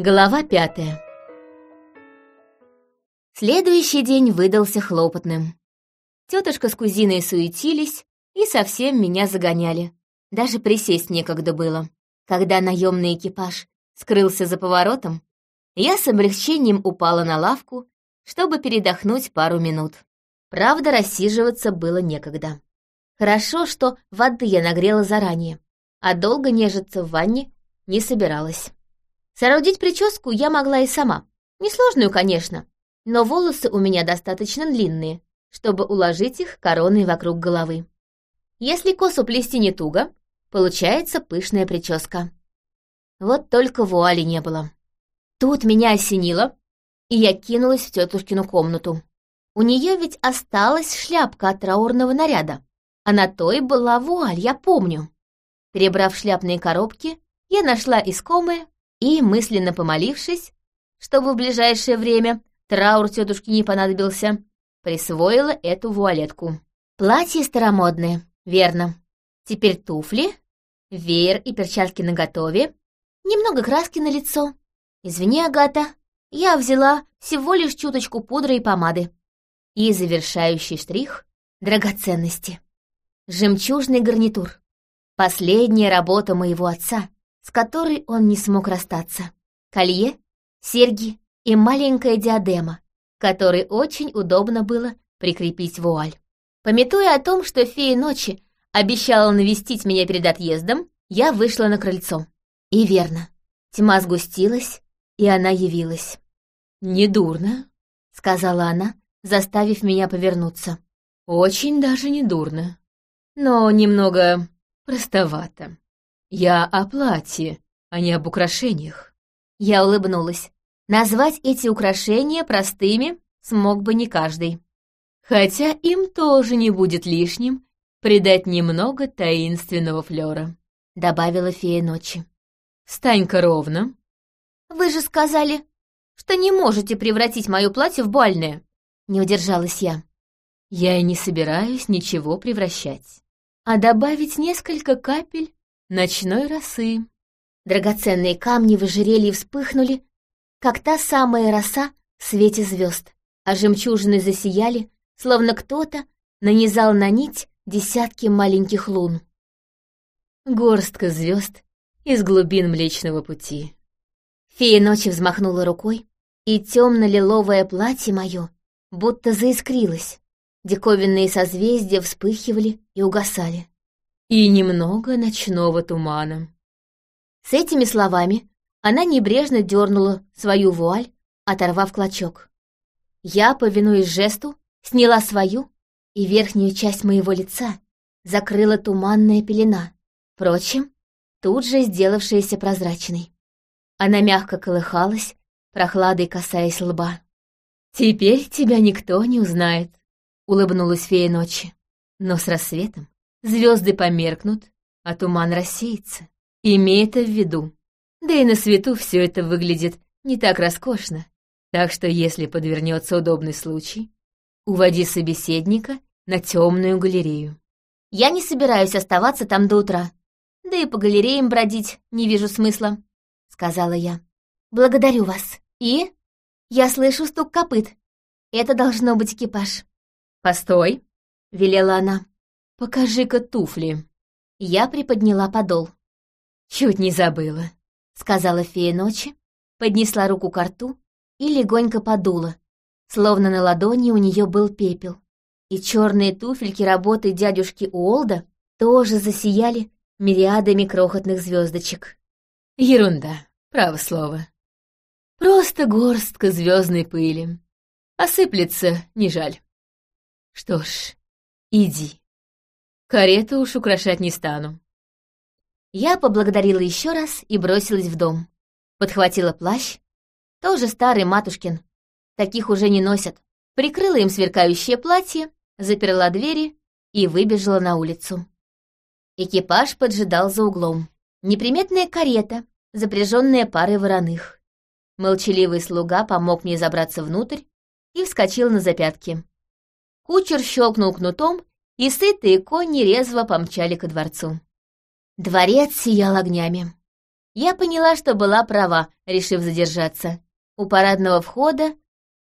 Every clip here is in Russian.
Глава пятая. Следующий день выдался хлопотным. Тетушка с кузиной суетились и совсем меня загоняли. Даже присесть некогда было. Когда наемный экипаж скрылся за поворотом, я с облегчением упала на лавку, чтобы передохнуть пару минут. Правда, рассиживаться было некогда. Хорошо, что воды я нагрела заранее, а долго нежиться в ванне не собиралась. Соорудить прическу я могла и сама. Несложную, конечно, но волосы у меня достаточно длинные, чтобы уложить их короной вокруг головы. Если косу плести не туго, получается пышная прическа. Вот только вуали не было. Тут меня осенило, и я кинулась в тетушкину комнату. У нее ведь осталась шляпка от траурного наряда, а на той была вуаль, я помню. Перебрав шляпные коробки, я нашла искомое и, мысленно помолившись, чтобы в ближайшее время траур тетушки не понадобился, присвоила эту вуалетку. Платье старомодное, верно. Теперь туфли, веер и перчатки наготове, немного краски на лицо. Извини, Агата, я взяла всего лишь чуточку пудры и помады. И завершающий штрих — драгоценности. Жемчужный гарнитур. Последняя работа моего отца, с которой он не смог расстаться. Колье, серьги и маленькая диадема, которой очень удобно было прикрепить вуаль. Пометуя о том, что фея ночи обещала навестить меня перед отъездом, я вышла на крыльцо. И верно, тьма сгустилась, и она явилась. «Недурно», — сказала она, заставив меня повернуться. «Очень даже недурно. Но немного простовато. Я о платье, а не об украшениях». Я улыбнулась. Назвать эти украшения простыми смог бы не каждый. Хотя им тоже не будет лишним придать немного таинственного флера, добавила фея ночи. Стань-ка ровно. Вы же сказали, что не можете превратить мое платье в бальное. Не удержалась я. Я и не собираюсь ничего превращать, а добавить несколько капель ночной росы. Драгоценные камни в ожерелье вспыхнули, как та самая роса в свете звезд, а жемчужины засияли, словно кто-то нанизал на нить десятки маленьких лун. Горстка звезд из глубин Млечного Пути. Фея ночи взмахнула рукой, и темно-лиловое платье мое будто заискрилось. Диковинные созвездия вспыхивали и угасали. И немного ночного тумана. С этими словами она небрежно дернула свою вуаль, оторвав клочок. Я, повинуясь жесту, сняла свою, и верхнюю часть моего лица закрыла туманная пелена, впрочем, тут же сделавшаяся прозрачной. Она мягко колыхалась, прохладой касаясь лба. «Теперь тебя никто не узнает», — улыбнулась фея ночи. «Но с рассветом звезды померкнут, а туман рассеется. Имей это в виду. Да и на свету все это выглядит не так роскошно. Так что, если подвернется удобный случай, уводи собеседника на темную галерею. Я не собираюсь оставаться там до утра. Да и по галереям бродить не вижу смысла, — сказала я. Благодарю вас. И? Я слышу стук копыт. Это должно быть экипаж. Постой, — велела она. Покажи-ка туфли. Я приподняла подол. Чуть не забыла сказала фея ночи, поднесла руку к рту и легонько подула, словно на ладони у нее был пепел. И черные туфельки работы дядюшки Уолда тоже засияли мириадами крохотных звездочек. Ерунда, право слово. Просто горстка звездной пыли. Осыплется, не жаль. Что ж, иди. Карету уж украшать не стану. Я поблагодарила еще раз и бросилась в дом. Подхватила плащ, тоже старый матушкин. Таких уже не носят. Прикрыла им сверкающее платье, заперла двери и выбежала на улицу. Экипаж поджидал за углом. Неприметная карета, запряженная парой вороных. Молчаливый слуга помог мне забраться внутрь и вскочил на запятки. Кучер щелкнул кнутом, и сытые кони резво помчали ко дворцу. Дворец сиял огнями. Я поняла, что была права, решив задержаться. У парадного входа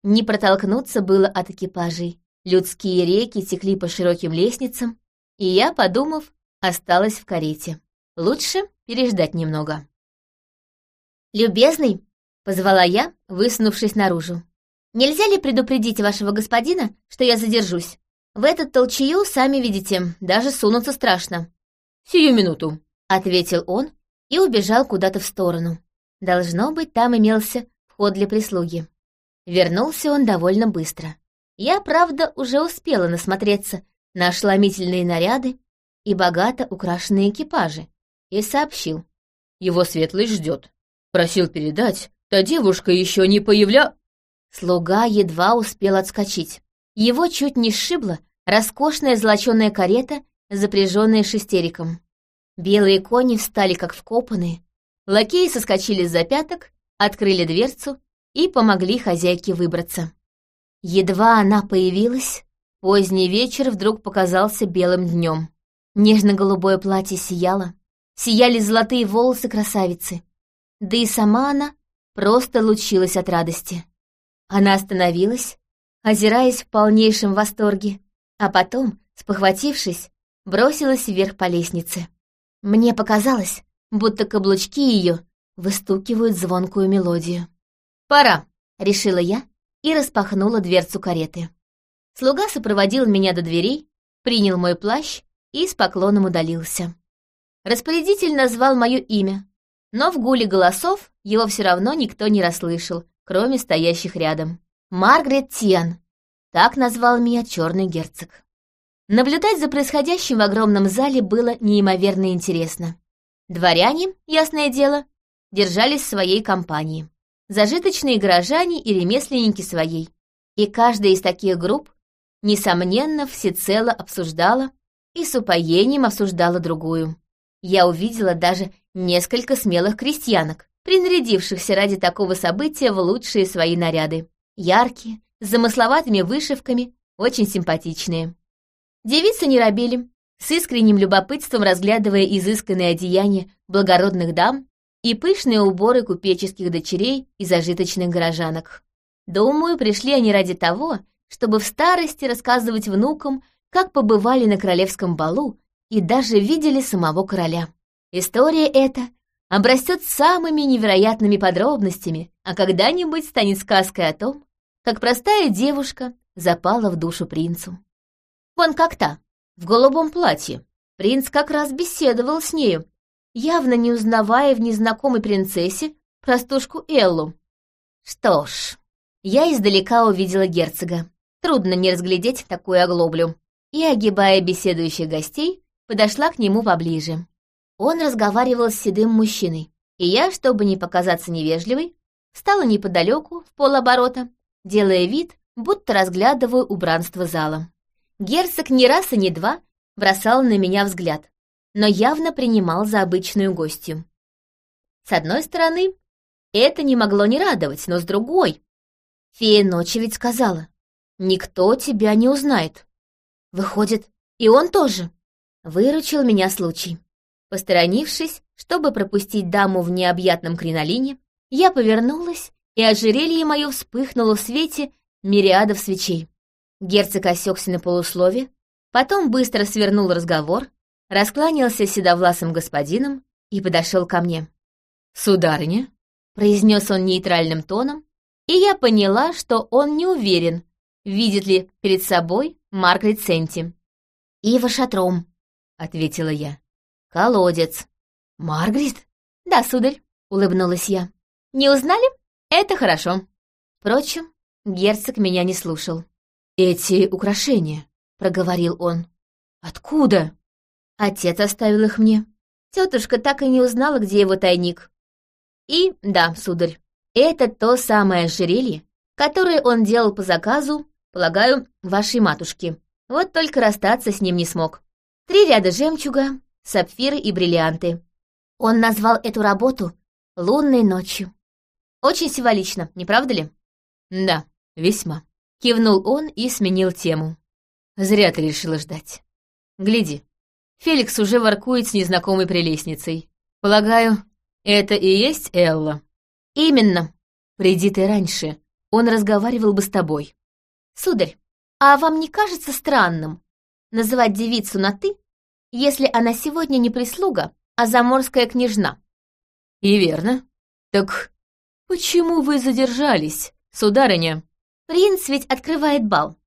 не протолкнуться было от экипажей. Людские реки текли по широким лестницам, и я, подумав, осталась в карете. Лучше переждать немного. «Любезный», — позвала я, высунувшись наружу. «Нельзя ли предупредить вашего господина, что я задержусь? В этот толчею, сами видите, даже сунуться страшно». «Сию минуту», — ответил он и убежал куда-то в сторону. Должно быть, там имелся вход для прислуги. Вернулся он довольно быстро. Я, правда, уже успела насмотреться на ошеломительные наряды и богато украшенные экипажи, и сообщил. Его светлость ждет. Просил передать, та девушка еще не появля... Слуга едва успел отскочить. Его чуть не сшибла роскошная золоченая карета, запряженная шестериком. Белые кони встали как вкопанные, лакеи соскочили с запяток, открыли дверцу и помогли хозяйке выбраться. Едва она появилась, поздний вечер вдруг показался белым днем. Нежно-голубое платье сияло, сияли золотые волосы красавицы, да и сама она просто лучилась от радости. Она остановилась, озираясь в полнейшем восторге, а потом, спохватившись, бросилась вверх по лестнице. Мне показалось, будто каблучки ее выстукивают звонкую мелодию. «Пора», — решила я и распахнула дверцу кареты. Слуга сопроводил меня до дверей, принял мой плащ и с поклоном удалился. Распорядитель назвал мое имя, но в гуле голосов его все равно никто не расслышал, кроме стоящих рядом. Маргарет Тиан. Так назвал меня черный герцог. Наблюдать за происходящим в огромном зале было неимоверно интересно. Дворяне, ясное дело, держались своей компании зажиточные горожане и ремесленники своей. И каждая из таких групп, несомненно, всецело обсуждала и с упоением обсуждала другую. Я увидела даже несколько смелых крестьянок, принарядившихся ради такого события в лучшие свои наряды. Яркие, с замысловатыми вышивками, очень симпатичные. Девицы не робили, с искренним любопытством разглядывая изысканные одеяния благородных дам и пышные уборы купеческих дочерей и зажиточных горожанок. Думаю, пришли они ради того, чтобы в старости рассказывать внукам, как побывали на королевском балу и даже видели самого короля. История эта обрастет самыми невероятными подробностями, а когда-нибудь станет сказкой о том, как простая девушка запала в душу принцу. Вон как та, в голубом платье. Принц как раз беседовал с нею, явно не узнавая в незнакомой принцессе простушку Эллу. Что ж, я издалека увидела герцога. Трудно не разглядеть такую оглоблю. И, огибая беседующих гостей, подошла к нему поближе. Он разговаривал с седым мужчиной, и я, чтобы не показаться невежливой, встала неподалеку, в полоборота, делая вид, будто разглядываю убранство зала. Герцог ни раз и ни два бросал на меня взгляд, но явно принимал за обычную гостью. С одной стороны, это не могло не радовать, но с другой... Фея ночи ведь сказала, никто тебя не узнает. Выходит, и он тоже. Выручил меня случай. Посторонившись, чтобы пропустить даму в необъятном кринолине, я повернулась, и ожерелье мое вспыхнуло в свете мириадов свечей. Герцог осекся на полуслове, потом быстро свернул разговор, раскланялся седовласым господином и подошел ко мне. «Сударыня», — произнес он нейтральным тоном, и я поняла, что он не уверен, видит ли перед собой Маргарет Сенти. «Ива шатром», — ответила я. «Колодец». «Маргарет?» «Да, сударь», — улыбнулась я. «Не узнали? Это хорошо». Впрочем, герцог меня не слушал. «Эти украшения», — проговорил он. «Откуда?» Отец оставил их мне. Тетушка так и не узнала, где его тайник. И, да, сударь, это то самое ожерелье, которое он делал по заказу, полагаю, вашей матушки. Вот только расстаться с ним не смог. Три ряда жемчуга, сапфиры и бриллианты. Он назвал эту работу «Лунной ночью». Очень символично, не правда ли? Да, весьма. Кивнул он и сменил тему. Зря ты решила ждать. Гляди, Феликс уже воркует с незнакомой прелестницей. Полагаю, Это и есть Элла?» «Именно. Приди ты раньше, он разговаривал бы с тобой». «Сударь, а вам не кажется странным называть девицу на «ты», если она сегодня не прислуга, а заморская княжна?» «И верно. Так почему вы задержались, сударыня?» «Принц ведь открывает бал.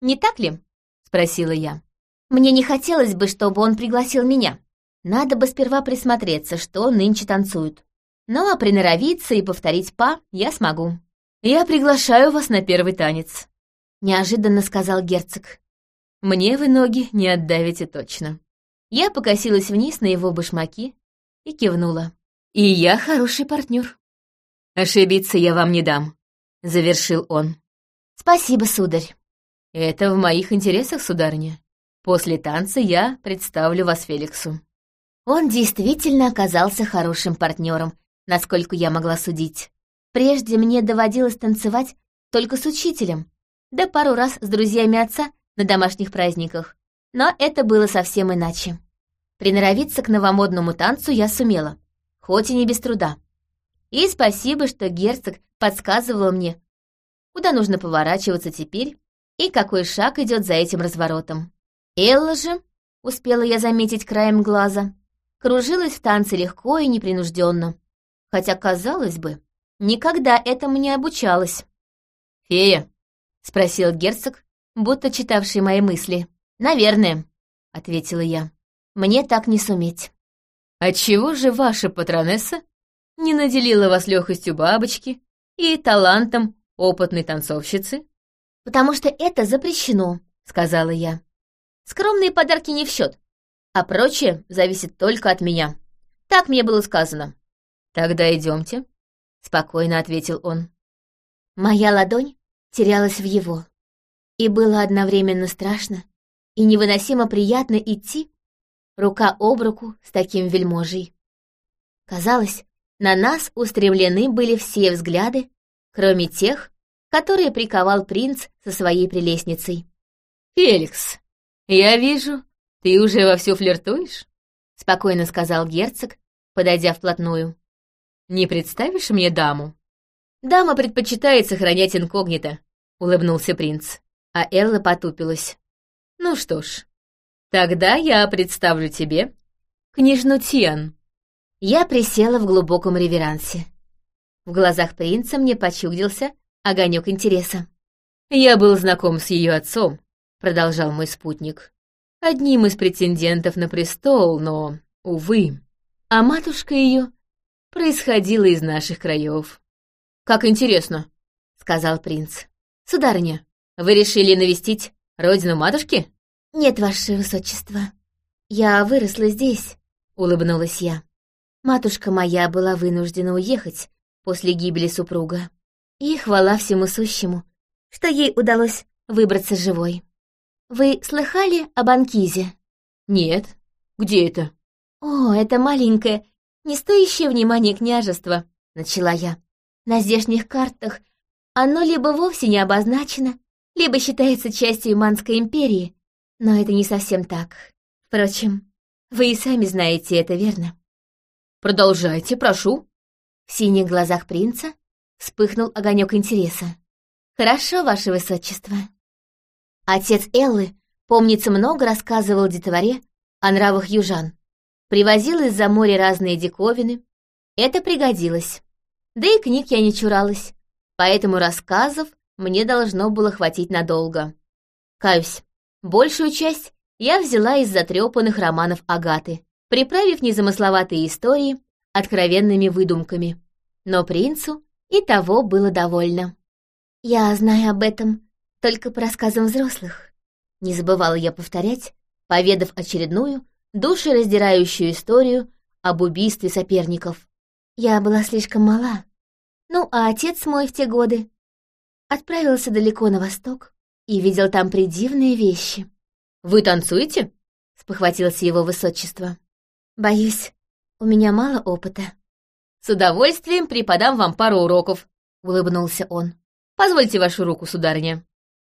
Не так ли?» — спросила я. «Мне не хотелось бы, чтобы он пригласил меня. Надо бы сперва присмотреться, что нынче танцуют. Ну, а приноровиться и повторить па я смогу». «Я приглашаю вас на первый танец», — неожиданно сказал герцог. «Мне вы ноги не отдавите точно». Я покосилась вниз на его башмаки и кивнула. «И я хороший партнер. «Ошибиться я вам не дам», — завершил он. «Спасибо, сударь». «Это в моих интересах, сударыня. После танца я представлю вас Феликсу». Он действительно оказался хорошим партнером, насколько я могла судить. Прежде мне доводилось танцевать только с учителем, да пару раз с друзьями отца на домашних праздниках. Но это было совсем иначе. Приноровиться к новомодному танцу я сумела, хоть и не без труда. И спасибо, что герцог подсказывал мне, куда нужно поворачиваться теперь и какой шаг идет за этим разворотом. Элла же, успела я заметить краем глаза, кружилась в танце легко и непринужденно, хотя, казалось бы, никогда этому не обучалась. «Фея?» — спросил герцог, будто читавший мои мысли. «Наверное», — ответила я. «Мне так не суметь». «Отчего же ваша патронесса не наделила вас легкостью бабочки и талантом опытной танцовщицы?» «Потому что это запрещено», — сказала я. «Скромные подарки не в счет, а прочее зависит только от меня. Так мне было сказано». «Тогда идемте», — спокойно ответил он. Моя ладонь терялась в его, и было одновременно страшно и невыносимо приятно идти рука об руку с таким вельможей. Казалось, на нас устремлены были все взгляды, кроме тех, которые приковал принц со своей прелестницей. «Феликс, я вижу, ты уже вовсю флиртуешь?» — спокойно сказал герцог, подойдя вплотную. «Не представишь мне даму?» «Дама предпочитает сохранять инкогнито», — улыбнулся принц, а Элла потупилась. «Ну что ж, тогда я представлю тебе княжну Тиан». Я присела в глубоком реверансе. В глазах принца мне почудился огонек интереса. «Я был знаком с ее отцом», — продолжал мой спутник. «Одним из претендентов на престол, но, увы, а матушка ее происходила из наших краев». «Как интересно», — сказал принц. «Сударыня, вы решили навестить родину матушки?» «Нет, ваше высочество. Я выросла здесь», — улыбнулась я. Матушка моя была вынуждена уехать после гибели супруга. И хвала всему сущему, что ей удалось выбраться живой. Вы слыхали об Анкизе? Нет. Где это? О, это маленькое, не стоящее внимания княжество, начала я. На здешних картах оно либо вовсе не обозначено, либо считается частью Иманской империи, но это не совсем так. Впрочем, вы и сами знаете это, верно? Продолжайте, прошу». В синих глазах принца вспыхнул огонек интереса. «Хорошо, ваше высочество». Отец Эллы, помнится, много рассказывал детворе о нравах южан. Привозил из-за моря разные диковины. Это пригодилось. Да и книг я не чуралась, поэтому рассказов мне должно было хватить надолго. Каюсь, большую часть я взяла из затрепанных романов Агаты, приправив незамысловатые истории откровенными выдумками. Но принцу и того было довольно. «Я знаю об этом только по рассказам взрослых», — не забывала я повторять, поведав очередную, душераздирающую историю об убийстве соперников. Я была слишком мала. Ну, а отец мой в те годы отправился далеко на восток и видел там придивные вещи. «Вы танцуете?» — спохватилось его высочество. Боюсь, у меня мало опыта. С удовольствием преподам вам пару уроков, улыбнулся он. Позвольте вашу руку, сударыня.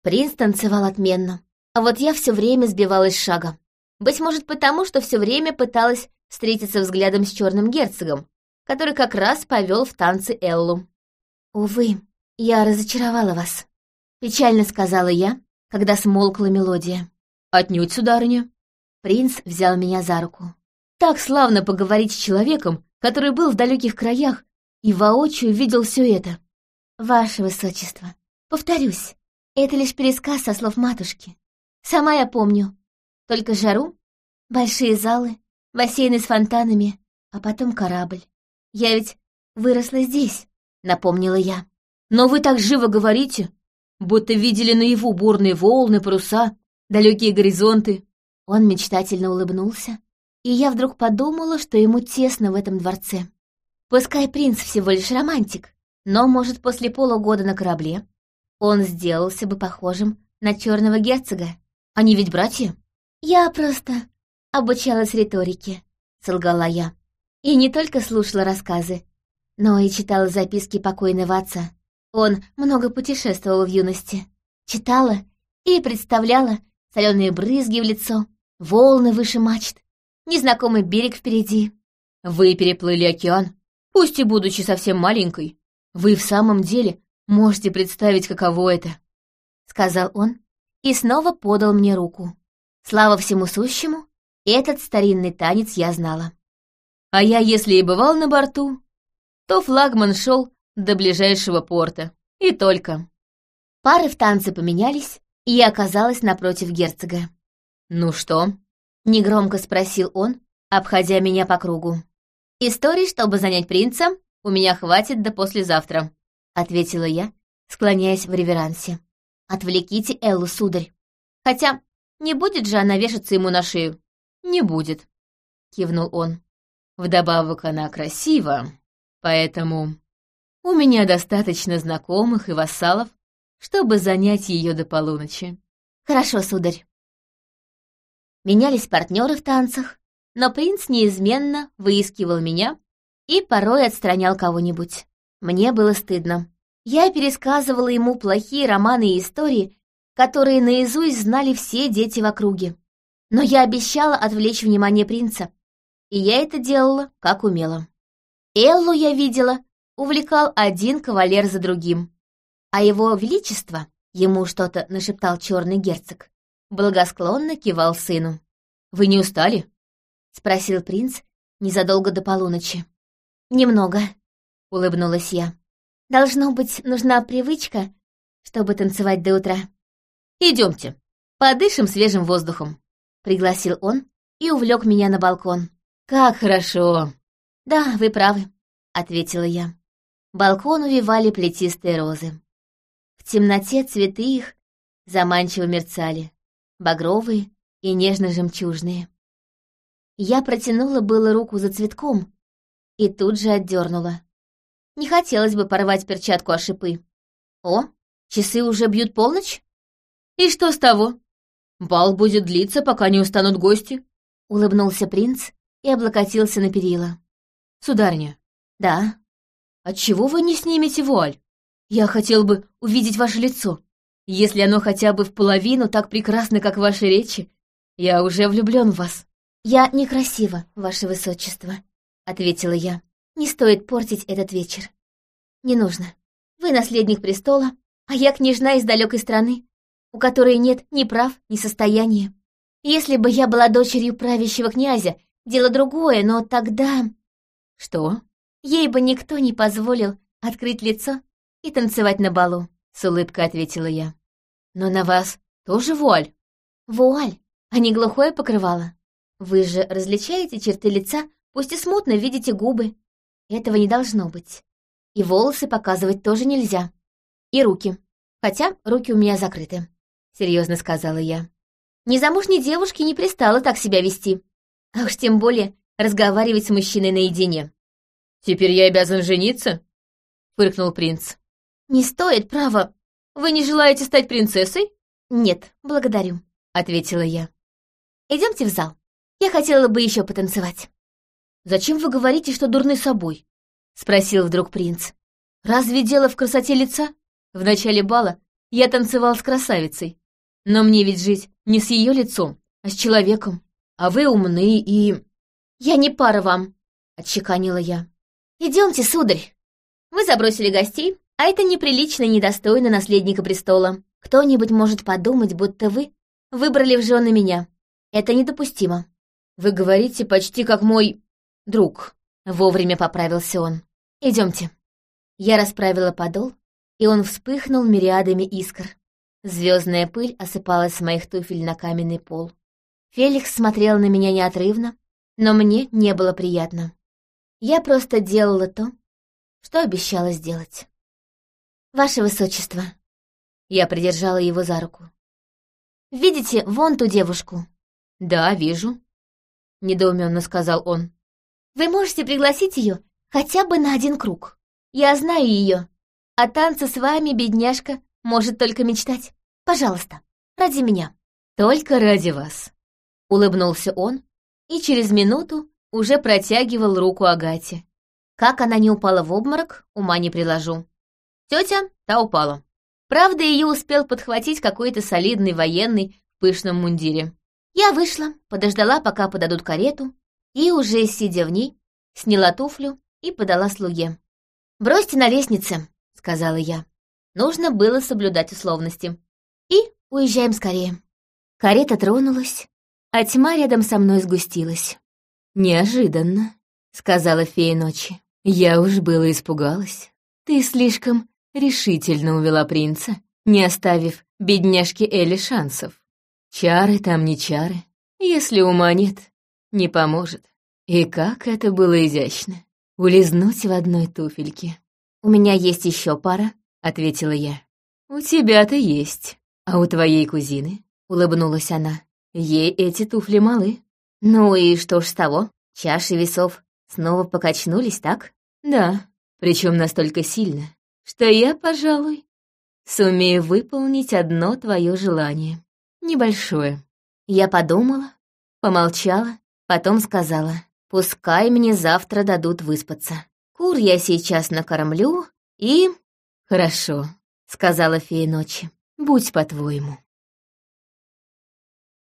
Принц танцевал отменно, а вот я все время сбивалась с шага. Быть может, потому, что все время пыталась встретиться взглядом с черным герцогом, который как раз повел в танцы Эллу. «Увы, я разочаровала вас», — печально сказала я, когда смолкла мелодия. «Отнюдь, сударыня». Принц взял меня за руку. «Так славно поговорить с человеком, который был в далеких краях и воочию видел все это». «Ваше высочество, повторюсь, это лишь пересказ со слов матушки. Сама я помню. Только жару, большие залы, бассейны с фонтанами, а потом корабль. Я ведь выросла здесь, напомнила я. Но вы так живо говорите, будто видели наяву бурные волны, паруса, далекие горизонты. Он мечтательно улыбнулся, и я вдруг подумала, что ему тесно в этом дворце. Пускай принц всего лишь романтик, но, может, после полугода на корабле он сделался бы похожим на черного герцога. Они ведь братья? Я просто обучалась риторике, солгала я. И не только слушала рассказы, но и читала записки покойного отца. Он много путешествовал в юности. Читала и представляла соленые брызги в лицо, волны выше мачт, незнакомый берег впереди. Вы переплыли океан, пусть и будучи совсем маленькой. Вы в самом деле можете представить, каково это, — сказал он и снова подал мне руку. Слава всему сущему, этот старинный танец я знала. А я, если и бывал на борту, то флагман шел до ближайшего порта. И только. Пары в танце поменялись, и я оказалась напротив герцога. «Ну что?» — негромко спросил он, обходя меня по кругу. «Историй, чтобы занять принца, у меня хватит до послезавтра», — ответила я, склоняясь в реверансе. «Отвлеките Эллу, сударь. Хотя не будет же она вешаться ему на шею?» «Не будет», — кивнул он. «Вдобавок она красива, поэтому у меня достаточно знакомых и вассалов, чтобы занять ее до полуночи». «Хорошо, сударь». Менялись партнеры в танцах, но принц неизменно выискивал меня и порой отстранял кого-нибудь. Мне было стыдно. Я пересказывала ему плохие романы и истории, которые наизусть знали все дети в округе. Но я обещала отвлечь внимание принца, и я это делала, как умела. Эллу я видела, увлекал один кавалер за другим, а его величество, ему что-то нашептал черный герцог, благосклонно кивал сыну. «Вы не устали?» — спросил принц незадолго до полуночи. «Немного», — улыбнулась я. Должно быть, нужна привычка, чтобы танцевать до утра. Идемте, подышим свежим воздухом, пригласил он и увлек меня на балкон. Как хорошо. Да, вы правы, ответила я. Балкон увивали плетистые розы. В темноте цветы их заманчиво мерцали, багровые и нежно-жемчужные. Я протянула было руку за цветком и тут же отдернула. Не хотелось бы порвать перчатку о шипы. О, часы уже бьют полночь? И что с того? Бал будет длиться, пока не устанут гости. Улыбнулся принц и облокотился на перила. Сударыня. Да. Отчего вы не снимете вуаль? Я хотел бы увидеть ваше лицо. Если оно хотя бы в половину так прекрасно, как ваши речи, я уже влюблен в вас. Я некрасива, ваше высочество, ответила я. Не стоит портить этот вечер. Не нужно. Вы наследник престола, а я княжна из далекой страны, у которой нет ни прав, ни состояния. Если бы я была дочерью правящего князя, дело другое, но тогда... Что? Ей бы никто не позволил открыть лицо и танцевать на балу, с улыбкой ответила я. Но на вас тоже вуаль? Вуаль, а не глухое покрывало. Вы же различаете черты лица, пусть и смутно видите губы, этого не должно быть. И волосы показывать тоже нельзя. И руки. Хотя руки у меня закрыты. Серьезно сказала я. Незамужней девушке не пристало так себя вести. А уж тем более разговаривать с мужчиной наедине. «Теперь я обязан жениться?» — фыркнул принц. «Не стоит, право. Вы не желаете стать принцессой?» «Нет, благодарю», — ответила я. Идемте в зал. Я хотела бы еще потанцевать. «Зачем вы говорите, что дурны собой?» — спросил вдруг принц. «Разве дело в красоте лица? В начале бала я танцевал с красавицей. Но мне ведь жить не с ее лицом, а с человеком. А вы умны и...» «Я не пара вам», — отчеканила я. Идемте, сударь. Вы забросили гостей, а это неприлично и недостойно наследника престола. Кто-нибудь может подумать, будто вы выбрали в жены меня. Это недопустимо. Вы говорите почти как мой друг. Вовремя поправился он. Идемте. Я расправила подол, и он вспыхнул мириадами искр. Звездная пыль осыпалась с моих туфель на каменный пол. Феликс смотрел на меня неотрывно, но мне не было приятно. Я просто делала то, что обещала сделать. «Ваше Высочество!» Я придержала его за руку. «Видите вон ту девушку?» «Да, вижу», — недоуменно сказал он. «Вы можете пригласить ее хотя бы на один круг. Я знаю ее. А танцы с вами, бедняжка, может только мечтать. Пожалуйста, ради меня». «Только ради вас», — улыбнулся он, и через минуту уже протягивал руку Агате. Как она не упала в обморок, ума не приложу. Тетя, та упала. Правда, ее успел подхватить какой-то солидный военный в пышном мундире. Я вышла, подождала, пока подадут карету, и уже, сидя в ней, сняла туфлю и подала слуге. «Бросьте на лестнице», — сказала я. Нужно было соблюдать условности. И уезжаем скорее. Карета тронулась, а тьма рядом со мной сгустилась. «Неожиданно», — сказала фея ночи. «Я уж было испугалась. Ты слишком решительно увела принца, не оставив бедняжке Элли шансов. Чары там не чары. Если ума нет, не поможет. И как это было изящно. Улизнуть в одной туфельке. «У меня есть еще пара», — ответила я. «У тебя-то есть, а у твоей кузины?» — улыбнулась она. «Ей эти туфли малы». «Ну и что ж с того? Чаши весов снова покачнулись, так?» «Да, причем настолько сильно, что я, пожалуй, сумею выполнить одно твое желание. Небольшое». Я подумала, помолчала, потом сказала, «Пускай мне завтра дадут выспаться. Кур я сейчас накормлю и...» «Хорошо», — сказала фея ночи, — «будь по-твоему».